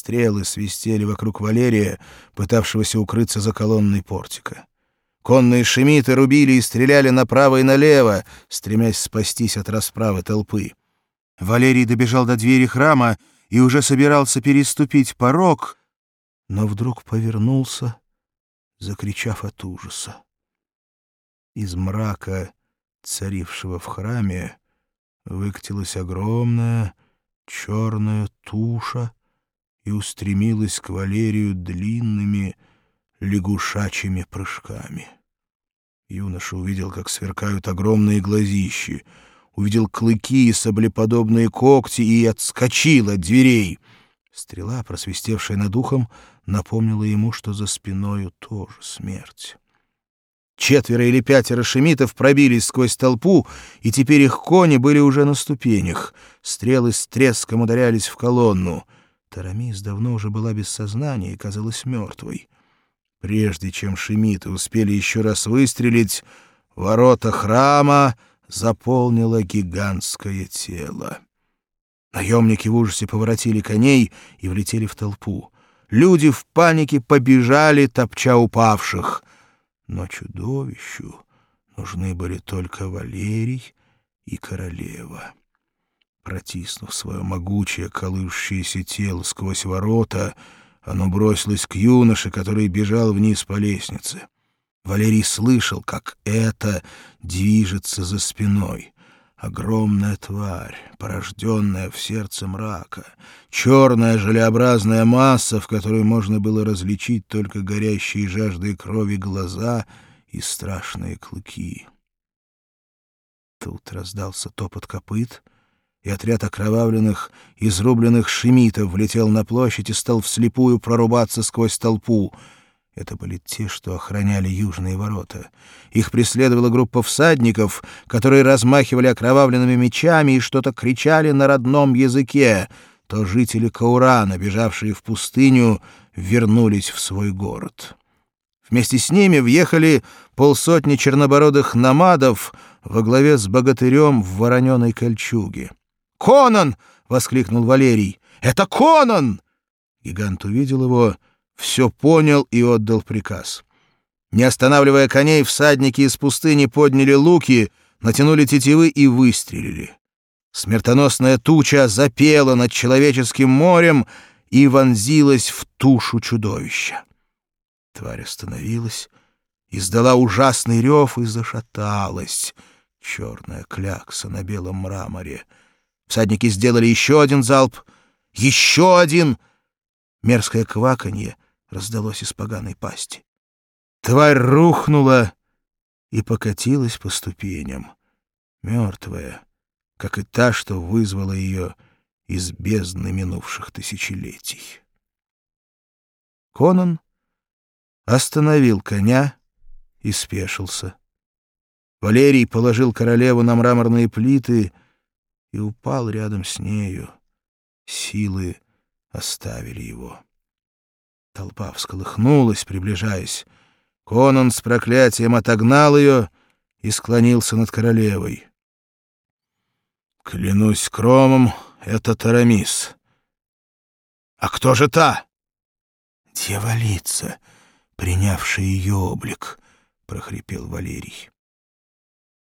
Стрелы свистели вокруг Валерия, пытавшегося укрыться за колонной портика. Конные шемиты рубили и стреляли направо и налево, стремясь спастись от расправы толпы. Валерий добежал до двери храма и уже собирался переступить порог, но вдруг повернулся, закричав от ужаса. Из мрака, царившего в храме, выкатилась огромная черная туша и устремилась к Валерию длинными лягушачьими прыжками. Юноша увидел, как сверкают огромные глазищи, увидел клыки и саблеподобные когти и отскочил от дверей. Стрела, просвистевшая над ухом, напомнила ему, что за спиною тоже смерть. Четверо или пятеро шемитов пробились сквозь толпу, и теперь их кони были уже на ступенях. Стрелы с треском ударялись в колонну. Тарамис давно уже была без сознания и казалась мертвой. Прежде чем шемиты успели еще раз выстрелить, ворота храма заполнило гигантское тело. Наемники в ужасе поворотили коней и влетели в толпу. Люди в панике побежали, топча упавших — но чудовищу нужны были только Валерий и королева. Протиснув свое могучее колышущееся тело сквозь ворота, оно бросилось к юноше, который бежал вниз по лестнице. Валерий слышал, как это движется за спиной. Огромная тварь, порожденная в сердце мрака, черная желеобразная масса, в которой можно было различить только горящие жаждой крови глаза и страшные клыки. Тут раздался топот копыт, и отряд окровавленных, изрубленных шемитов влетел на площадь и стал вслепую прорубаться сквозь толпу — это были те, что охраняли южные ворота. Их преследовала группа всадников, которые размахивали окровавленными мечами и что-то кричали на родном языке. То жители Каурана, бежавшие в пустыню, вернулись в свой город. Вместе с ними въехали полсотни чернобородых намадов во главе с богатырем в вороненой кольчуге. «Конан!» — воскликнул Валерий. «Это Конан!» Гигант увидел его — все понял и отдал приказ. Не останавливая коней, всадники из пустыни подняли луки, натянули тетивы и выстрелили. Смертоносная туча запела над человеческим морем и вонзилась в тушу чудовища. Тварь остановилась, издала ужасный рев и зашаталась. Черная клякса на белом мраморе. Всадники сделали еще один залп, еще один. Мерзкое кваканье раздалось из поганой пасти. Тварь рухнула и покатилась по ступеням, мертвая, как и та, что вызвала ее из бездны минувших тысячелетий. Конан остановил коня и спешился. Валерий положил королеву на мраморные плиты и упал рядом с нею. Силы оставили его. Толпа всколыхнулась, приближаясь. Конан с проклятием отогнал ее и склонился над королевой. «Клянусь кромом, это Тарамис. А кто же та?» «Дьяволица, принявшая ее облик», — прохрипел Валерий.